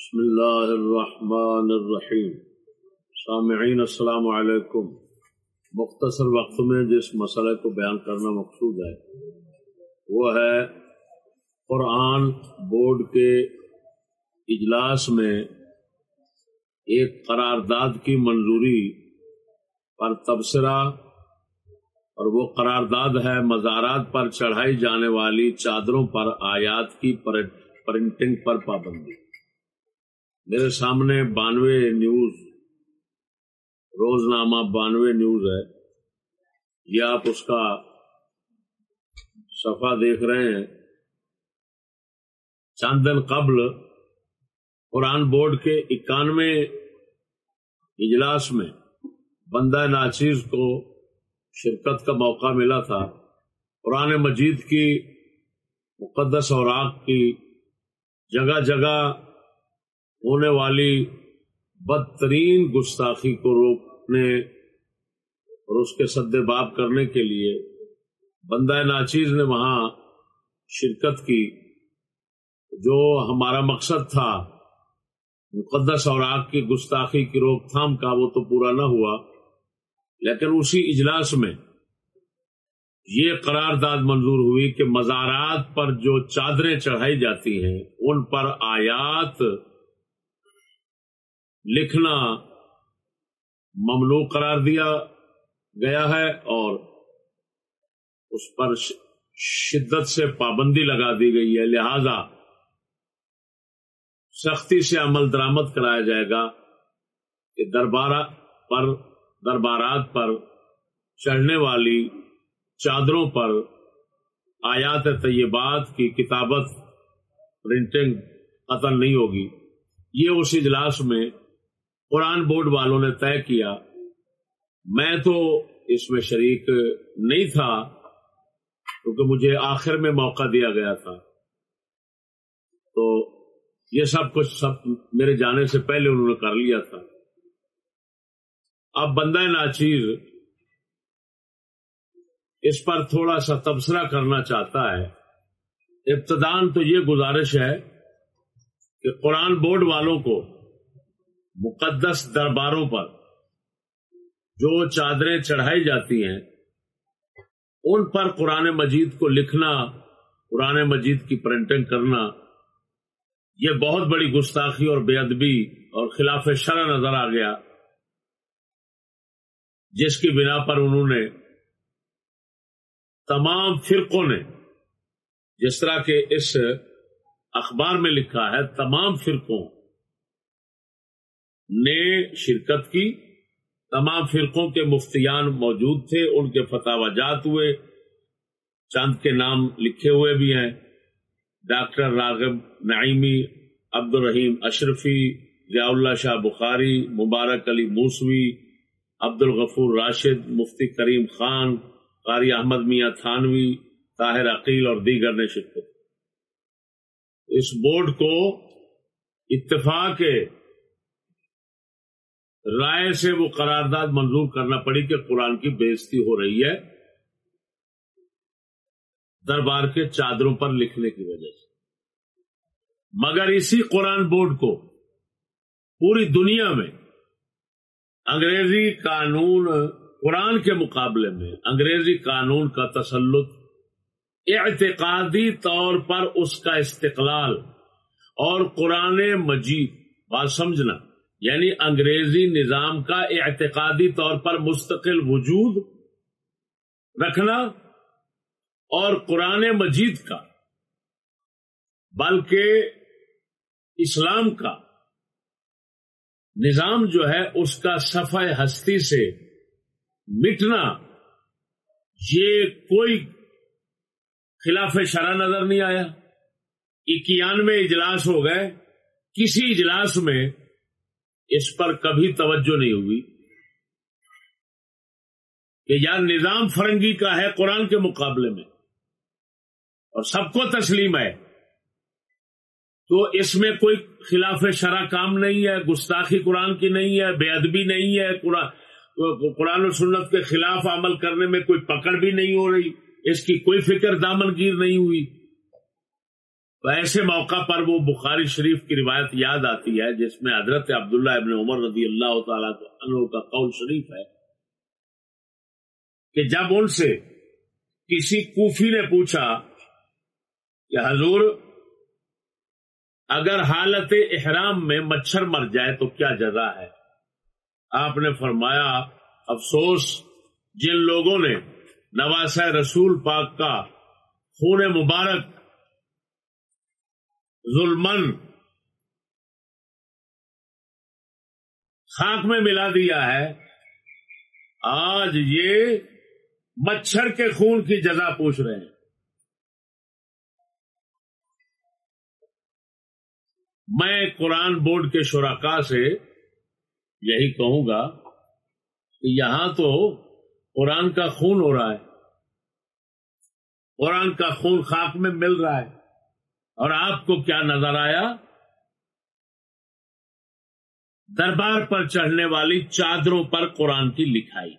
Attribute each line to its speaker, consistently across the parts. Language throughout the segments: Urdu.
Speaker 1: بسم اللہ الرحمن الرحیم. سامعین، السلام علیکم. مختصر وقت میں جس مسئلے کو بیان کرنا مقصود ہے، وہ ہے قرآن بورڈ کے اجلاس میں ایک قرارداد کی منظوری پر تبصرہ، اور وہ قرارداد ہے مزارات پر چڑھائی جانے والی چادروں پر آیات کی پرنٹنگ پر پابندی۔ میرے سامنے بانوے نیوز روز نامہ بانوے نیوز ہے۔ یہ آپ اس کا صفحہ دیکھ رہے ہیں۔ چند دن قبل قرآن بورڈ کے اکانوے اجلاس میں بندہ ناچیز کو شرکت کا موقع ملا تھا۔ قرآن مجید کی مقدس اوراق کی جگہ جگہ ہونے والی بدترین گستاخی کو روکنے اور اس کے سد باب کرنے کے لیے بندہ ناچیز نے وہاں شرکت کی جو ہمارا مقصد تھا۔ مقدس اور آگ کی گستاخی کی روک تھام کا وہ تو پورا نہ ہوا، لیکن اسی اجلاس میں یہ قرارداد منظور ہوئی کہ مزارات پر جو چادریں چڑھائی جاتی ہیں، ان پر آیات لکھنا ممنوع قرار دیا گیا ہے اور اس پر شدت سے پابندی لگا دی گئی ہے۔ لہذا سختی سے عمل درامد کرایا جائے گا کہ دربار پر دربارات پر چڑھنے والی چادروں پر آیات طیبات کی کتابت پرنٹنگ قتل نہیں ہوگی۔ یہ اس اجلاس میں قرآن بورڈ والوں نے طے کیا، میں تو اس میں شریک نہیں تھا، کیونکہ مجھے آخر میں موقع دیا گیا تھا۔ تو یہ سب کچھ سب میرے جانے سے پہلے انہوں نے کر لیا تھا۔ اب بندہ ناچیر اس پر تھوڑا سا تبصرہ کرنا چاہتا ہے۔ ابتدان تو یہ گزارش ہے کہ قرآن بورڈ والوں کو مقدس درباروں پر جو چادریں چڑھائی جاتی ہیں، ان پر قرآن مجید کو لکھنا، قرآن مجید کی پرنٹنگ کرنا، یہ بہت بڑی گستاخی اور بے ادبی اور خلاف شرح نظر آ گیا، جس کی بنا پر انہوں نے تمام فرقوں نے جس طرح کے اس اخبار میں لکھا ہے، تمام فرقوں نے شرکت کی۔ تمام فرقوں کے مفتیان موجود تھے، ان کے فتح جات ہوئے، چاند کے نام لکھے ہوئے بھی ہیں۔ ڈاکٹر راغب نعیمی عبد الرحیم اشرفی، ضیاء اللہ شاہ بخاری، مبارک علی موسوی عبد الغفور راشد، مفتی کریم خان، قاری احمد میاں تھانوی، طاہر عقیل اور دیگر نے شرکت اس بورڈ کو اتفاق رائے سے وہ قرارداد منظور کرنا پڑی کہ قرآن کی بےزتی ہو رہی ہے دربار کے چادروں پر لکھنے کی وجہ سے۔ مگر اسی قرآن بورڈ کو پوری دنیا میں انگریزی قانون، قرآن کے مقابلے میں انگریزی قانون کا تسلط اعتقادی طور پر اس کا استقلال اور قرآن مجید، بات سمجھنا۔ یعنی انگریزی نظام کا اعتقادی طور پر مستقل وجود رکھنا اور قرآن مجید کا، بلکہ اسلام کا نظام جو ہے اس کا صفحہ ہستی سے مٹنا، یہ کوئی خلاف شرح نظر نہیں آیا۔ اکیانوے اجلاس ہو گئے۔ کسی اجلاس میں اس پر کبھی توجہ نہیں ہوئی کہ یار نظام فرنگی کا ہے قرآن کے مقابلے میں اور سب کو تسلیم ہے، تو اس میں کوئی خلاف شرح کام نہیں ہے، گستاخی قرآن کی نہیں ہے، بے ادبی نہیں ہے، قرآن و سنت کے خلاف عمل کرنے میں کوئی پکڑ بھی نہیں ہو رہی، اس کی کوئی فکر دامن گیر نہیں ہوئی۔ ایسے موقع پر وہ بخاری شریف کی روایت یاد آتی ہے، جس میں حضرت عبداللہ ابن عمر رضی اللہ تعالیٰ عنہ کا قول شریف ہے کہ جب ان سے کسی کوفی نے پوچھا کہ حضور، اگر حالت احرام میں مچھر مر جائے تو کیا جزا ہے؟ آپ نے فرمایا، افسوس، جن لوگوں نے نواس رسول پاک کا خون مبارک ظلمن خاک میں ملا دیا ہے۔ آج یہ مچھر کے خون کی جزا پوچھ رہے ہیں۔ میں قرآن بورڈ کے شراکا سے یہی کہوں گا کہ یہاں تو قرآن کا خون ہو رہا ہے۔ قرآن کا خون خاک میں مل رہا ہے۔ اور آپ کو کیا نظر آیا؟ دربار پر چڑھنے والی چادروں پر قرآن کی لکھائی۔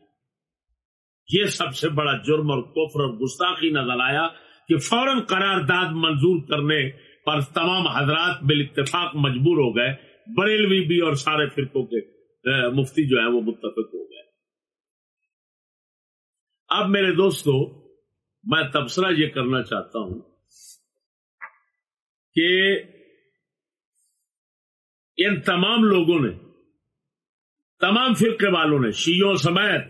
Speaker 1: یہ سب سے بڑا جرم اور کفر اور گستاخی نظر آیا کہ فوراً قرارداد منظور کرنے پر تمام حضرات بال اتفاق مجبور ہو گئے۔ بریلوی بھی اور سارے فرقوں کے مفتی جو ہیں وہ متفق ہو گئے۔ اب میرے دوستو، میں تبصرہ یہ کرنا چاہتا ہوں کہ ان تمام لوگوں نے، تمام فرقے والوں نے شیوں سمیت،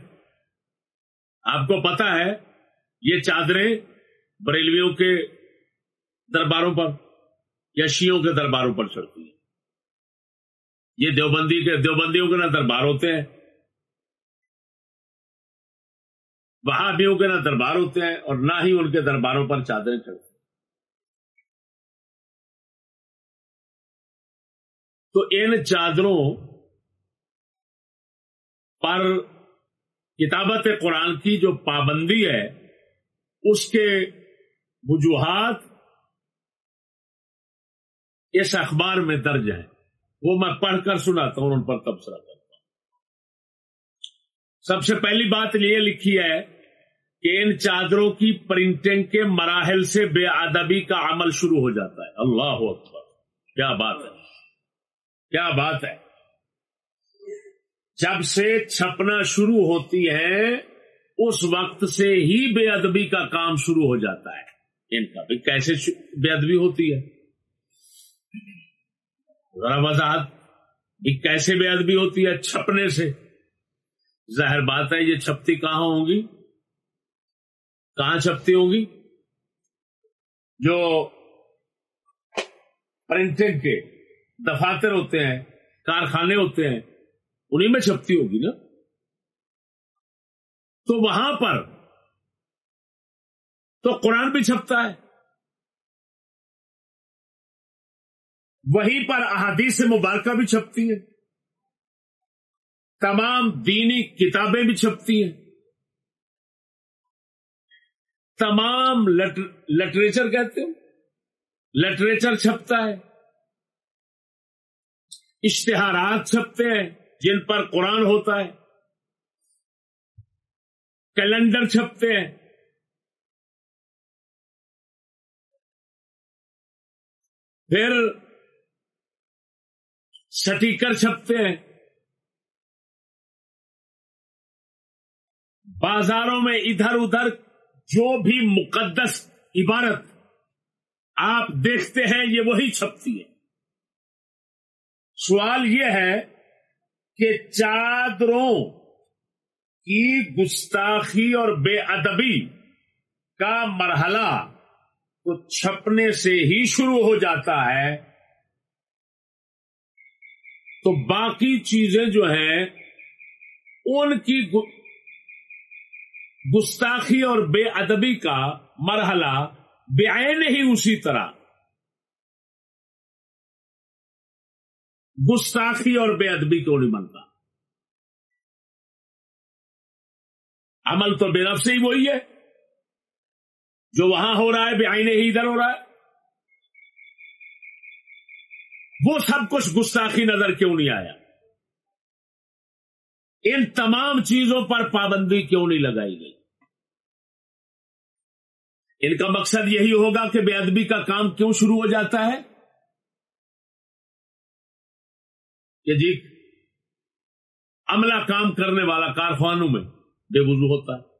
Speaker 1: آپ کو پتا ہے، یہ چادریں بریلویوں کے درباروں پر یا شیوں کے درباروں پر چڑھتی ہیں۔ یہ دیوبندی کے، دیوبندیوں کے نہ دربار ہوتے ہیں۔ وہابیوں کے نہ دربار ہوتے ہیں اور نہ ہی ان کے درباروں پر چادریں چڑھتی تو ان چادروں پر کتابت قرآن کی جو پابندی ہے، اس کے وجوہات اس اخبار میں درج ہیں۔ وہ میں پڑھ کر سناتا ہوں، ان پر تبصرہ کرتا ہوں۔ سب سے پہلی بات یہ لکھی ہے کہ ان چادروں کی پرنٹنگ کے مراحل سے بے ادبی کا عمل شروع ہو جاتا ہے۔ اللہ اکبر، کیا بات ہے۔ کیا بات ہے؟ جب سے چھپنا شروع ہوتی ہے، اس وقت سے ہی بے ادبی کا کام شروع ہو جاتا ہے۔ ان کا بھی کیسے بے ادبی ہوتی ہے؟ ذرا وضاحت بھی کیسے بے ادبی ہوتی ہے چھپنے سے؟ ظاہر بات ہے، یہ چھپتی کہاں ہوں گی؟ کہاں چھپتی ہوں گی؟ جو پرنٹنگ کے دفاتر ہوتے ہیں، کارخانے ہوتے ہیں، انہیں میں چھپتی ہوگی نا؟ تو وہاں پر تو قرآن بھی چھپتا ہے۔ وہیں پر احادیث مبارکہ بھی چھپتی ہیں۔ تمام دینی کتابیں بھی چھپتی ہیں۔ تمام لٹریچر کہتے ہو لٹریچر چھپتا ہے۔ اشتہارات چھپتے ہیں جن پر قرآن ہوتا ہے۔ کیلنڈر چھپتے ہیں۔ پھر سٹیکر چھپتے ہیں۔ بازاروں میں ادھر ادھر جو بھی مقدس عبارت آپ دیکھتے ہیں، یہ وہی چھپتی ہے۔ سوال یہ ہے کہ چادروں کی گستاخی اور بے ادبی کا مرحلہ تو چھپنے سے ہی شروع ہو جاتا ہے۔ تو باقی چیزیں جو ہیں، ان کی گستاخی اور بے ادبی کا مرحلہ بے ہی اسی طرح۔ گستاخی اور بے ادبی کیوں نہیں بنتا؟ عمل تو بے نفس ہی وہی ہے، جو وہاں ہو رہا ہے، بے آئینے ہی ادھر ہو رہا ہے۔ وہ سب کچھ گستاخی نظر کیوں نہیں آیا؟ ان تمام چیزوں پر پابندی کیوں نہیں لگائی گئی؟ ان کا مقصد یہی ہوگا کہ بے ادبی کا کام کیوں شروع ہو جاتا ہے؟ کہ جی عملہ کام کرنے والا کارخانوں میں بے وضو ہوتا ہے۔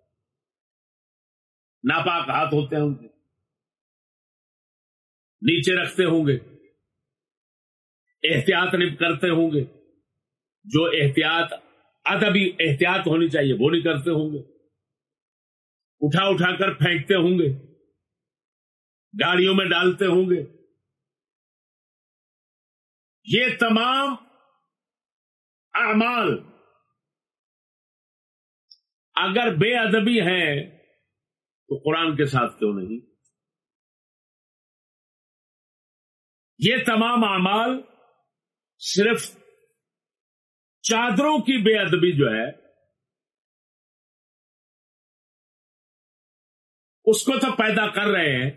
Speaker 1: ناپاک ہاتھ ہوتے ہیں ان کے۔ نیچے رکھتے ہوں گے۔ احتیاط نہیں کرتے ہوں گے۔ جو احتیاط، ادبی احتیاط ہونی چاہیے، وہ نہیں کرتے ہوں گے۔ اٹھا اٹھا کر پھینکتے ہوں گے۔ گاڑیوں میں ڈالتے ہوں گے۔ یہ تمام اعمال۔ اگر بے ادبی ہیں، تو قرآن کے ساتھ کیوں نہیں؟ یہ تمام اعمال صرف چادروں کی بے ادبی جو ہے، اس کو تو پیدا کر رہے ہیں،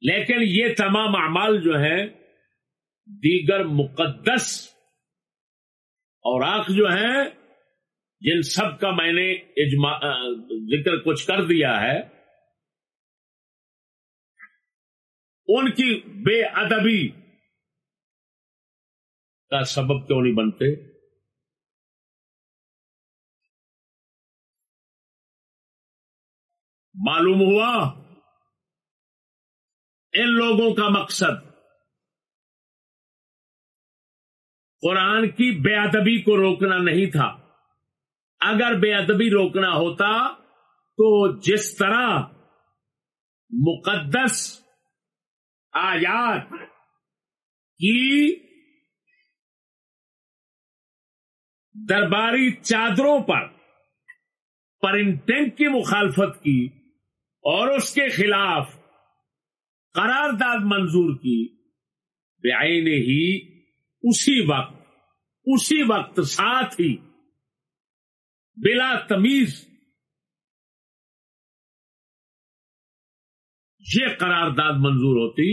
Speaker 1: لیکن یہ تمام اعمال جو ہیں، دیگر مقدس اور آنکھ جو ہے، جن سب کا میں نے ذکر کچھ کر دیا ہے، ان کی بے ادبی کا سبب کیوں نہیں بنتے؟ معلوم ہوا؟ ان لوگوں کا مقصد قرآن کی بے ادبی کو روکنا نہیں تھا۔ اگر بے ادبی روکنا ہوتا تو جس طرح مقدس آیات کی درباری چادروں پر پرنٹنگ کی مخالفت کی اور اس کے خلاف قرارداد منظور کی، بے ہی اسی وقت اسی وقت ساتھ ہی، بلا تمیز، یہ قرارداد منظور ہوتی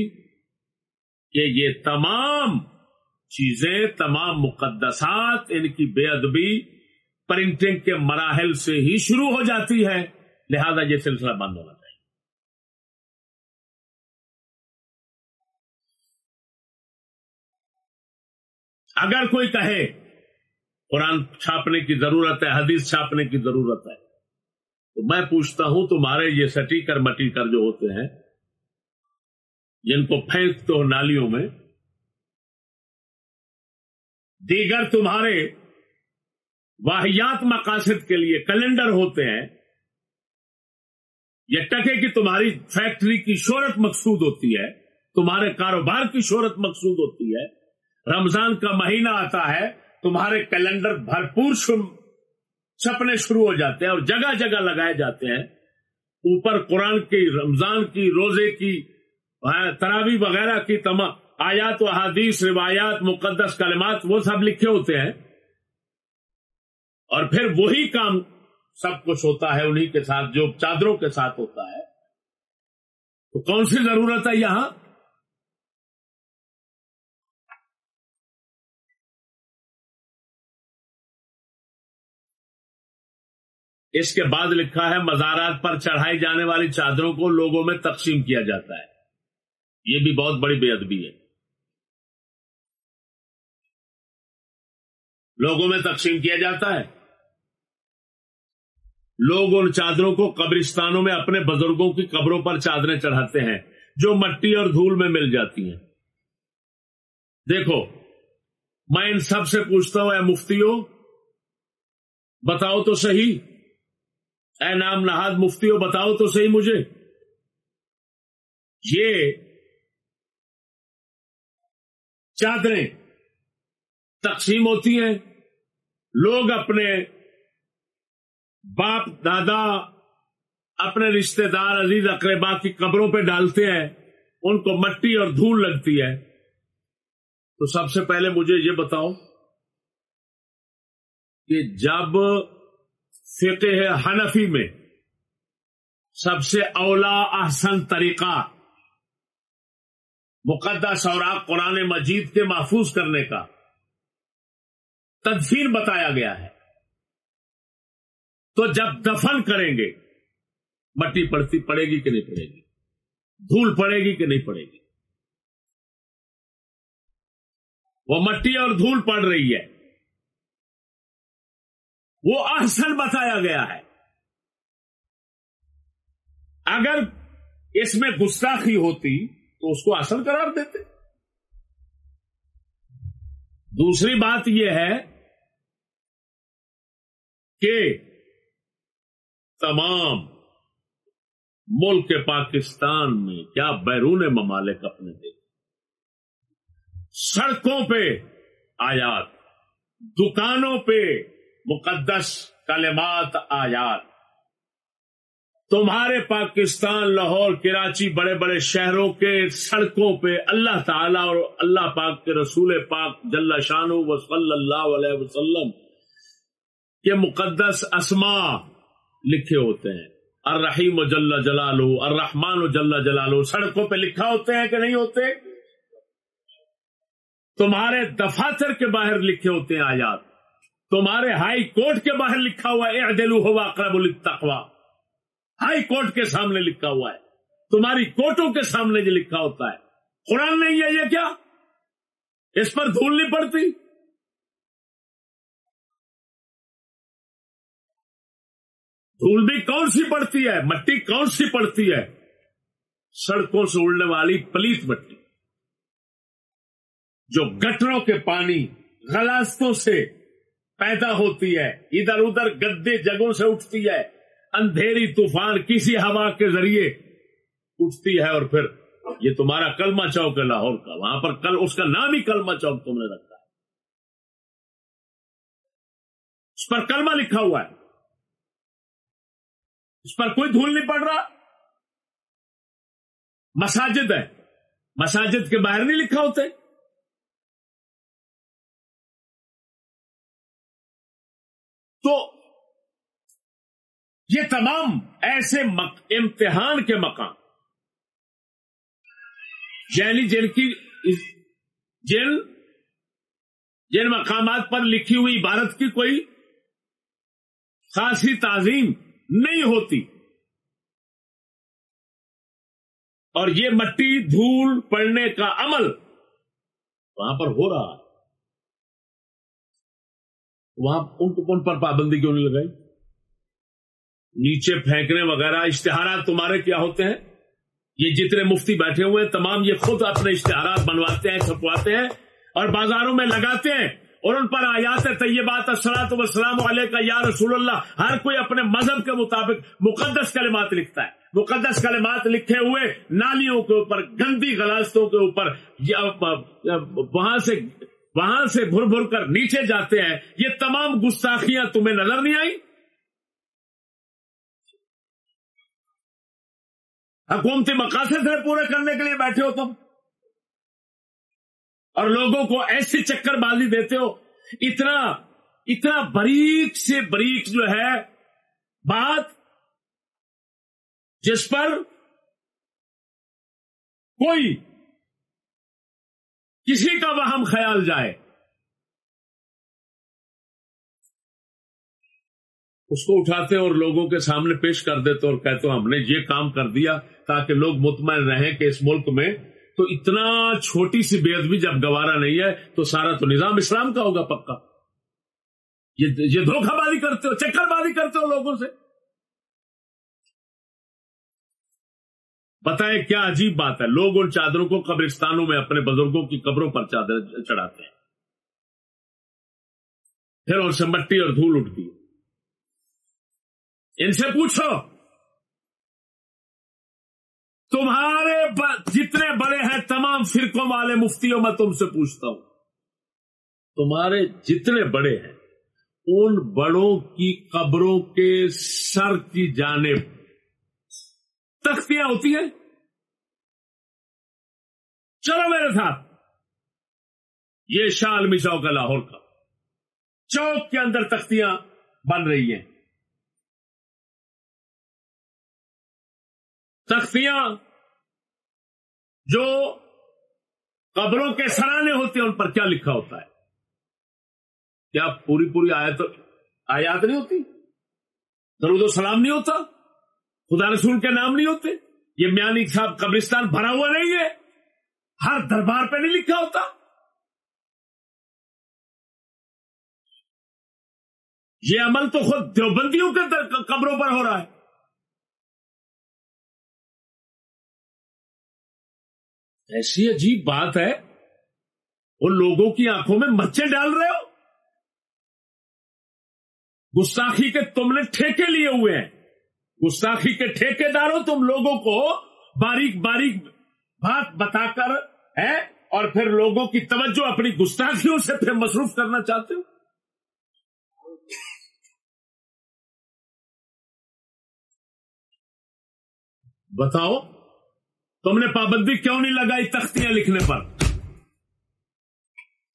Speaker 1: کہ یہ تمام چیزیں، تمام مقدسات ان کی بے ادبی پرنٹنگ کے مراحل سے ہی شروع ہو جاتی ہے لہذا یہ سلسلہ بند ہونا چاہیے۔ اگر کوئی کہے، قرآن چھاپنے کی ضرورت ہے، حدیث چھاپنے کی ضرورت ہے، تو میں پوچھتا ہوں، تمہارے یہ سٹی کر مٹی کر جو ہوتے ہیں، جن کو پھینکتے ہو نالیوں میں، دیگر تمہارے واحیات مقاصد کے لیے کیلنڈر ہوتے ہیں، یہ ٹکے کی تمہاری فیکٹری کی شہرت مقصود ہوتی ہے، تمہارے کاروبار کی شہرت مقصود ہوتی ہے رمضان کا مہینہ آتا ہے، تمہارے کیلنڈر بھرپور چھپنے شروع ہو جاتے ہیں اور جگہ جگہ لگائے جاتے ہیں۔ اوپر قرآن کی، رمضان کی، روزے کی تراوی وغیرہ کی تمام آیات و حادیث روایات، مقدس کلمات، وہ سب لکھے ہوتے ہیں۔ اور پھر وہی کام سب کچھ ہوتا ہے، انہی کے ساتھ، جو چادروں کے ساتھ ہوتا ہے۔ تو کون سی ضرورت ہے یہاں؟ اس کے بعد لکھا ہے مزارات پر چڑھائی جانے والی چادروں کو لوگوں میں تقسیم کیا جاتا ہے۔ یہ بھی بہت بڑی بے ادبی ہے۔ لوگوں میں تقسیم کیا جاتا ہے۔ لوگ ان چادروں کو قبرستانوں میں اپنے بزرگوں کی قبروں پر چادریں چڑھاتے ہیں، جو مٹی اور دھول میں مل جاتی ہیں۔ دیکھو، میں ان سب سے پوچھتا ہوں، اے مفتیوں بتاؤ تو صحیح۔ اے نام نہاد مفتی ہو بتاؤ تو صحیح مجھے۔ یہ چادریں تقسیم ہوتی ہیں۔ لوگ اپنے باپ، دادا، اپنے رشتہ دار، عزیز، اقربا کی قبروں پہ ڈالتے ہیں۔ ان کو مٹی اور دھول لگتی ہے۔ تو سب سے پہلے مجھے یہ بتاؤ کہ جب فقہ حنفی میں۔ سب سے اولا احسن طریقہ۔ مقدس اور قرآن مجید کے محفوظ کرنے کا۔ تدفین بتایا گیا ہے۔ تو جب دفن کریں گے، مٹی پڑتی پڑے گی کہ نہیں پڑے گی؟ دھول پڑے گی کہ نہیں پڑے گی؟ وہ مٹی اور دھول پڑ رہی ہے۔ وہ احسن بتایا گیا ہے۔ اگر اس میں گستاخی ہوتی تو اس کو اصل قرار دیتے۔ دوسری بات یہ ہے کہ تمام ملک پاکستان میں کیا بیرون ممالک اپنے دیکھ سڑکوں پہ آیات، دکانوں پہ مقدس کلمات آیات۔ تمہارے پاکستان، لاہور، کراچی، بڑے بڑے شہروں کے سڑکوں پہ اللہ تعالی اور اللہ پاک کے رسول پاک جل شان و صلی اللہ علیہ وسلم کے مقدس اسما لکھے ہوتے ہیں۔ الرحیم و جل جلالو الرحمان و جل جلالو سڑکوں پہ لکھا ہوتے ہیں کہ نہیں ہوتے؟ تمہارے دفاتر کے باہر لکھے ہوتے ہیں آیات۔ تمہارے ہائی کورٹ کے باہر لکھا ہوا ہے اعدلو ہوا اقرب التقوا ہائی کورٹ کے سامنے لکھا ہوا ہے۔ تمہاری کوٹوں کے سامنے جو لکھا ہوتا ہے۔ قرآن نہیں ہے یہ کیا؟ اس پر دھول نہیں پڑتی؟ دھول بھی کون سی پڑتی ہے؟ مٹی کون سی پڑتی ہے؟ سڑکوں سے اڑنے والی پلیت مٹی۔ جو گٹروں کے پانی، غلاستوں سے پیدا ہوتی ہے، ادھر ادھر گدے جگہوں سے اٹھتی ہے، اندھیری طوفان کسی ہوا کے ذریعے اٹھتی ہے اور پھر یہ تمہارا کلمہ چوک ہے لاہور کا، وہاں پر کل، اس کا نام ہی کلمہ چوک تم نے رکھا ہے۔ اس پر کلمہ لکھا ہوا ہے۔ اس پر کوئی دھول نہیں پڑ رہا۔ مساجد ہے۔ مساجد کے باہر نہیں لکھا ہوتے۔ یہ تمام ایسے مق... امتحان کے مقام۔ یعنی جن کی جن جن مقامات پر لکھی ہوئی عبارت کی کوئی خاصی تعظیم نہیں ہوتی۔ اور یہ مٹی، دھول، پڑنے کا عمل وہاں پر ہو رہا ہے۔ وہاں ان پر پابندی کیوں نہیں لگائی؟ نیچے پھینکنے وغیرہ، اشتہارات تمہارے کیا ہوتے ہیں؟ یہ جتنے مفتی بیٹھے ہوئے ہیں، تمام یہ خود اپنے اشتہارات بنواتے ہیں، چھپواتے ہیں اور بازاروں میں لگاتے ہیں اور ان پر آیات طیبات السلاط وسلام علیہ کا یا رسول اللہ، ہر کوئی اپنے مذہب کے مطابق مقدس کلمات لکھتا ہے۔ مقدس کلمات لکھے ہوئے نالیوں کے اوپر، گندی غلاستوں کے اوپر وہاں سے وہاں سے بھر بھر کر نیچے جاتے ہیں۔ یہ تمام گستاخیاں تمہیں نظر نہیں آئی حکومتی مقاصد ہے پورے کرنے کے لیے بیٹھے ہو تم۔ اور لوگوں کو ایسی چکر بازی دیتے ہو۔ اتنا اتنا بریک سے بریک جو ہے، بات جس پر کوئی کسی کا وہم خیال جائے۔ اس کو اٹھاتے اور لوگوں کے سامنے پیش کر دیتے اور کہتے ہم نے یہ کام کر دیا تاکہ لوگ مطمئن رہیں کہ اس ملک میں تو اتنا چھوٹی سی بے ادبی جب گوارا نہیں ہے تو سارا تو نظام اسلام کا ہوگا پکا۔ یہ دھوکہ بازی کرتے ہو، چکر بازی کرتے ہو لوگوں سے۔ بتائیں کیا عجیب بات ہے، لوگ ان چادروں کو قبرستانوں میں اپنے بزرگوں کی قبروں پر چادر چڑھاتے ہیں۔ پھر ان سے مٹی اور دھول اٹھتی ہے۔ ان سے پوچھو۔ تمہارے جتنے بڑے ہیں، تمام فرقوں والے مفتیوں میں تم سے پوچھتا ہوں۔ تمہارے جتنے بڑے ہیں، ان بڑوں کی قبروں کے سر کی جانب تختیاں ہوتی ہیں۔ چلو میرے ساتھ۔ یہ شال مشاؤ کا لاہور کا۔ چوک کے اندر تختیاں بن رہی ہیں۔ تختیاں جو قبروں کے سرانے ہوتے ہیں، ان پر کیا لکھا ہوتا ہے؟ کیا پوری پوری آیت، آیات نہیں ہوتی؟ درود و سلام نہیں ہوتا؟ خدا رسول کے نام نہیں ہوتے؟ یہ میانی صاحب قبرستان بھرا ہوا نہیں ہے؟ ہر دربار پہ نہیں لکھا ہوتا؟ یہ عمل تو خود دیوبندیوں کے قبروں پر ہو رہا ہے۔ ایسی عجیب بات ہے۔ ان لوگوں کی آنکھوں میں مچے ڈال رہے ہو۔ گستاخی کے تم نے ٹھیکے لیے ہوئے ہیں۔ گستاخی کے ٹھیکے داروں تم لوگوں کو باریک باریک بات بتا کر ہے اور پھر لوگوں کی توجہ اپنی گستاخیوں سے پھر مصروف کرنا چاہتے ہو۔ بتاؤ۔ تم نے پابندی کیوں نہیں لگائی تختیاں لکھنے پر؟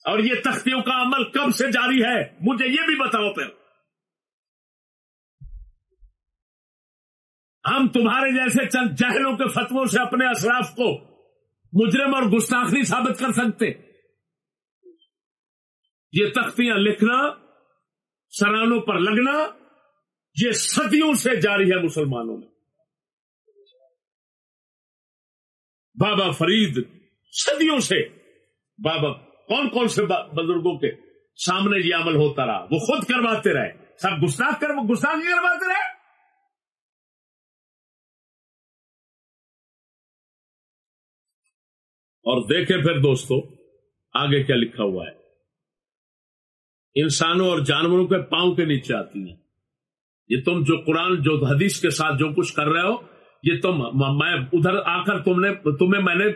Speaker 1: اور یہ تختیوں کا عمل کب سے جاری ہے؟ مجھے یہ بھی بتاؤ پھر۔ ہم تمہارے جیسے چند جہلوں کے فتووں سے اپنے اسراف کو مجرم اور گستاخ نہیں ثابت کر سکتے۔ یہ تختیاں لکھنا، سرانوں پر لگنا، یہ صدیوں سے جاری ہے مسلمانوں میں۔ بابا فرید، صدیوں سے۔ بابا، کون کون سے بزرگوں کے سامنے یہ عمل ہوتا رہا؟ وہ خود کرواتے رہے۔ سب گستاخ کر گستاخ کرواتے رہے؟ اور دیکھیں پھر دوستو، آگے کیا لکھا ہوا ہے۔ انسانوں اور جانوروں کے پاؤں کے نیچے آتی ہیں۔ یہ تم جو قرآن، جو حدیث کے ساتھ جو کچھ کر رہے ہو یہ تم میں ادھر آ کر تم نے تمہیں میں نے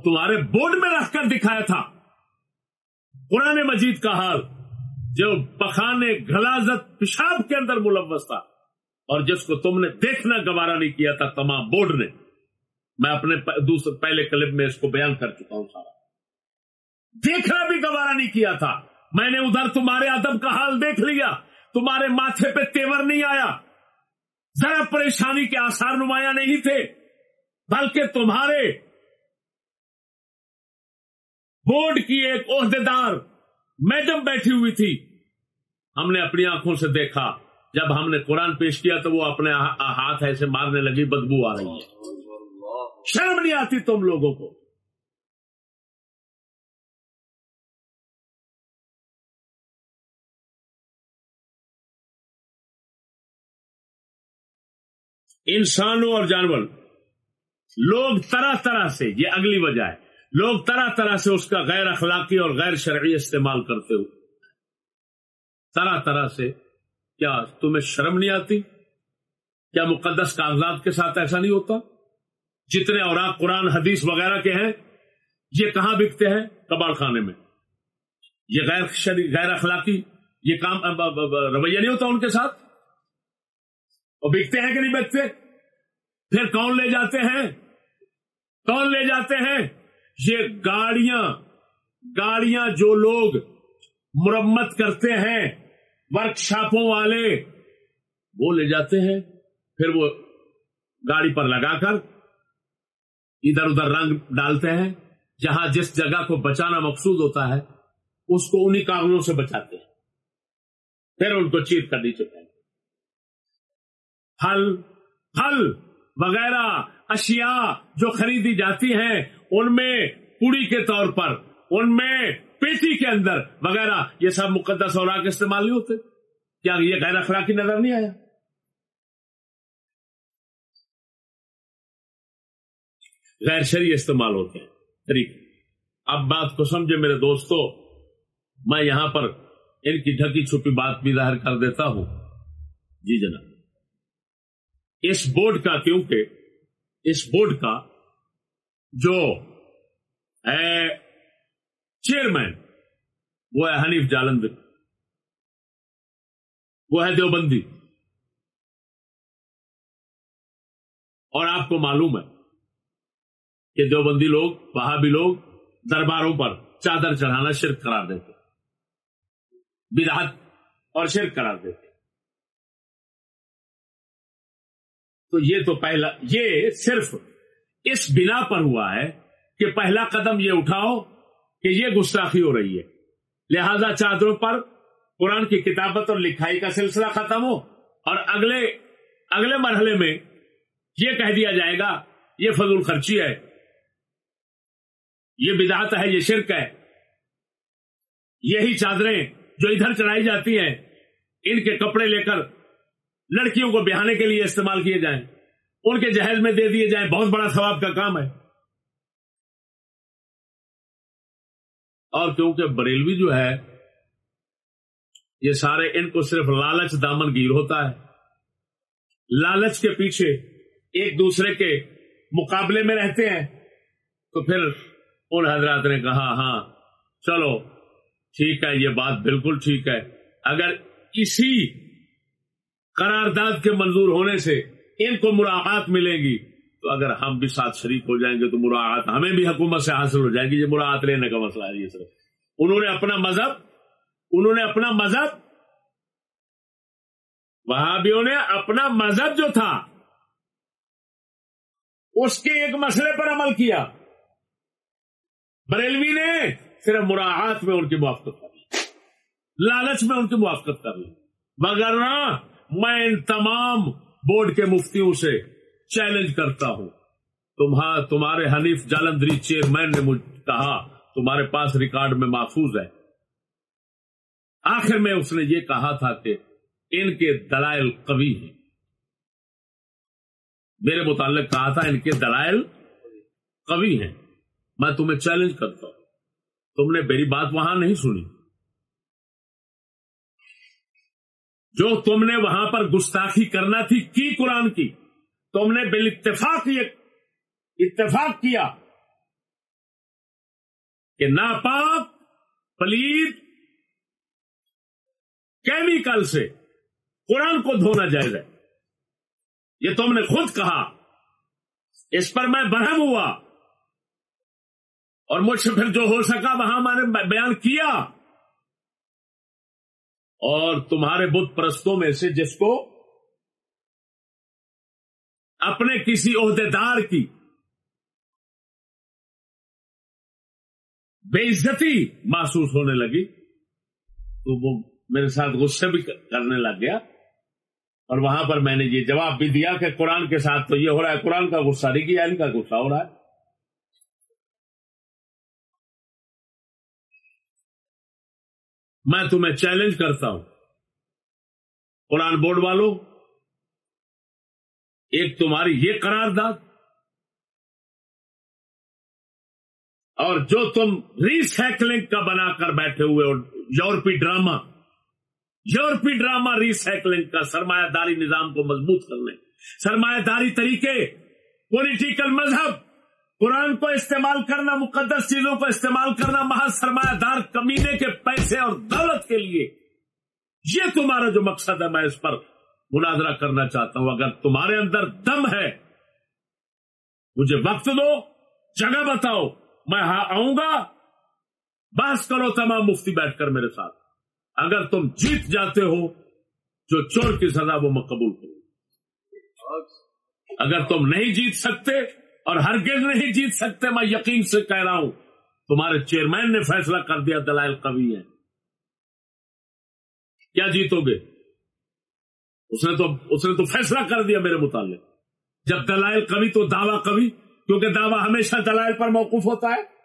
Speaker 1: تمہارے بورڈ میں رکھ کر دکھایا تھا۔ قرآن مجید کا حال جو پخانے غلازت پیشاب کے اندر ملوث تھا اور جس کو تم نے دیکھنا گوارا نہیں کیا تھا، تمام بورڈ نے۔ میں اپنے دوسرے پہلے کلب میں اس کو بیان کر چکا ہوں سارا۔ دیکھنا بھی گوارا نہیں کیا تھا۔ میں نے ادھر تمہارے ادب کا حال دیکھ لیا۔ تمہارے ماتھے پہ تیور نہیں آیا۔ ذرا پریشانی کے آثار نمایاں نہیں تھے، بلکہ تمہارے بورڈ کی ایک عہدے دار میڈم بیٹھی ہوئی تھی۔ ہم نے اپنی آنکھوں سے دیکھا۔ جب ہم نے قرآن پیش کیا تو وہ اپنے ہاتھ ایسے مارنے لگی، بدبو آ رہی ہے۔ شرم نہیں آتی تم لوگوں کو۔ انسانوں اور جانور۔ لوگ طرح طرح سے، یہ اگلی وجہ ہے۔ لوگ طرح طرح سے اس کا غیر اخلاقی اور غیر شرعی استعمال کرتے ہو۔ طرح طرح سے، کیا تمہیں شرم نہیں آتی؟ کیا مقدس کاغذات کے ساتھ ایسا نہیں ہوتا؟ جتنے اوراق قرآن، حدیث وغیرہ کے ہیں، یہ کہاں بکتے ہیں؟ کباڑ خانے میں۔ یہ غیر شری، غیر اخلاقی، یہ کام رویہ نہیں ہوتا ان کے ساتھ؟ وہ بکتے ہیں کہ نہیں بکتے؟ پھر کون لے جاتے ہیں؟ کون لے جاتے ہیں؟ یہ گاڑیاں گاڑیاں جو لوگ مرمت کرتے ہیں ورک شاپوں والے، وہ لے جاتے ہیں، پھر وہ گاڑی پر لگا کر ادھر ادھر رنگ ڈالتے ہیں، جہاں جس جگہ کو بچانا مقصود ہوتا ہے، اس کو انہی کاغذوں سے بچاتے ہیں۔ پھر ان کو چیت کر نیچے پہنتے پھل پھل وغیرہ، اشیاء جو خریدی جاتی ہیں ان میں پوڑی کے طور پر، ان میں پیٹی کے اندر وغیرہ، یہ سب مقدس اور استعمال نہیں ہوتے۔ کیا یہ غیر اخلاقی نظر نہیں آیا؟ غیر شری استعمال ہوتے ہیں۔ طریقے۔ اب بات کو سمجھے میرے دوستو، میں یہاں پر ان کی ڈھکی چھپی بات بھی ظاہر کر دیتا ہوں۔ جی جناب۔ اس بورڈ کا کیونکہ اس بورڈ کا جو ہے چیئرمین، وہ ہے حنیف جالند وہ ہے دیوبندی۔ اور آپ کو معلوم ہے کہ دیوبندی لوگ وہاں بھی لوگ درباروں پر چادر چڑھانا شرک قرار دیتے۔ بدعت اور شرک قرار دیتے۔ تو یہ تو پہلا، یہ صرف اس بنا پر ہوا ہے کہ پہلا قدم یہ اٹھاؤ کہ یہ گستاخی ہو رہی ہے۔ لہذا چادروں پر قرآن کی کتابت اور لکھائی کا سلسلہ ختم ہو اور اگلے اگلے مرحلے میں یہ کہہ دیا جائے گا، یہ فضول خرچی ہے۔ یہ بدعت ہے، یہ شرک ہے۔ یہی چادریں جو ادھر چڑھائی جاتی ہیں، ان کے کپڑے لے کر لڑکیوں کو بہانے کے لیے استعمال کیے جائیں۔ ان کے جہیز میں دے دیے جائیں۔ بہت بڑا ثواب کا کام ہے۔ اور کیونکہ بریلوی جو ہے، یہ سارے ان کو صرف لالچ دامن گیر ہوتا ہے۔ لالچ کے پیچھے ایک دوسرے کے مقابلے میں رہتے ہیں۔ تو پھر ان حضرات نے کہا ہاں چلو، ٹھیک ہے، یہ بات بالکل ٹھیک ہے۔ اگر اسی قرارداد کے منظور ہونے سے ان کو مراحات ملے گی تو اگر ہم بھی ساتھ شریک ہو جائیں گے تو مراحات ہمیں بھی حکومت سے حاصل ہو جائے گی، یہ مراحت لینے کا مسئلہ ہے یہ سر۔ انہوں نے اپنا مذہب، انہوں نے اپنا مذہب، وہابیوں نے اپنا مذہب جو تھا، اس کے ایک مسئلے پر عمل کیا۔ بریلوی نے صرف مراحات میں ان کی موافقت کر لی، لالچ میں ان کی موافقت کر لی۔ مگر ہاں، میں ان تمام بورڈ کے مفتیوں سے چیلنج کرتا ہوں۔ تمہارے حنیف جالندری چیئرمین نے مجھ کہا، تمہارے پاس ریکارڈ میں محفوظ ہے۔ آخر میں اس نے یہ کہا تھا کہ ان کے دلائل قوی ہیں۔ میرے متعلق کہا تھا، ان کے دلائل قوی ہیں۔ میں تمہیں چیلنج کرتا ہوں۔ تم نے میری بات وہاں نہیں سنی۔ جو تم نے وہاں پر گستاخی کرنا تھی کی قرآن کی؟ تم نے بال اتفاق یہ اتفاق کیا کہ ناپاک پلیت کیمیکل سے قرآن کو دھونا جائز ہے یہ تم نے خود کہا۔ اس پر میں برہم ہوا۔ اور مجھ سے پھر جو ہو سکا وہاں میں نے بیان کیا۔ اور تمہارے بت پرستوں میں سے جس کو اپنے کسی عہدے دار کی بے عزتی محسوس ہونے لگی، تو وہ میرے ساتھ غصے بھی کرنے لگ گیا اور وہاں پر میں نے یہ جواب بھی دیا کہ قرآن کے ساتھ تو یہ ہو رہا ہے، قرآن کا غصہ نہیں کیا، ان کا غصہ ہو رہا ہے۔ میں تمہیں چیلنج کرتا ہوں۔ قرآن بورڈ والوں ایک تمہاری یہ قرارداد اور جو تم ریسائکلنگ کا بنا کر بیٹھے ہوئے اور یورپی ڈرامہ یورپی ڈرامہ ریسائکلنگ کا سرمایہ داری نظام کو مضبوط کرنے۔ سرمایہ داری طریقے پولیٹیکل مذہب۔ قرآن کو استعمال کرنا، مقدس چیزوں کو استعمال کرنا محض سرمایہ دار کمینے کے پیسے اور دولت کے لیے، یہ تمہارا جو مقصد ہے، میں اس پر مناظرہ کرنا چاہتا ہوں۔ اگر تمہارے اندر دم ہے، مجھے وقت دو، جگہ بتاؤ، میں ہاں آؤں گا۔ بحث کرو تمام مفتی بیٹھ کر میرے ساتھ۔ اگر تم جیت جاتے ہو، جو چور کی سزا وہ میں قبول کروں اگر تم نہیں جیت سکتے اور ہرگز نہیں جیت سکتے، میں یقین سے کہہ رہا ہوں۔ تمہارے چیئرمین نے فیصلہ کر دیا، دلائل کبھی ہے کیا جیتو گے؟ اس نے تو، اس نے تو فیصلہ کر دیا میرے متعلق۔ جب دلائل کبھی تو دعوی کبھی کیونکہ دعویٰ ہمیشہ دلائل پر موقف ہوتا ہے۔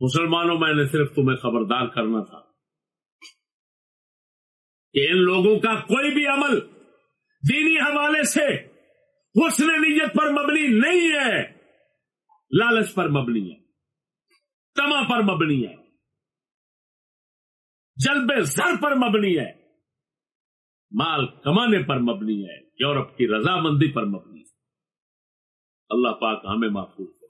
Speaker 1: مسلمانوں، میں نے صرف تمہیں خبردار کرنا تھا۔ کہ ان لوگوں کا کوئی بھی عمل دینی حوالے سے حسن نیت پر مبنی نہیں ہے۔ لالچ پر مبنی ہے۔ تما پر مبنی ہے۔ جلب سر پر مبنی ہے۔ مال کمانے پر مبنی ہے۔ یورپ کی رضامندی پر مبنی ہے۔ اللہ پاک ہمیں محفوظ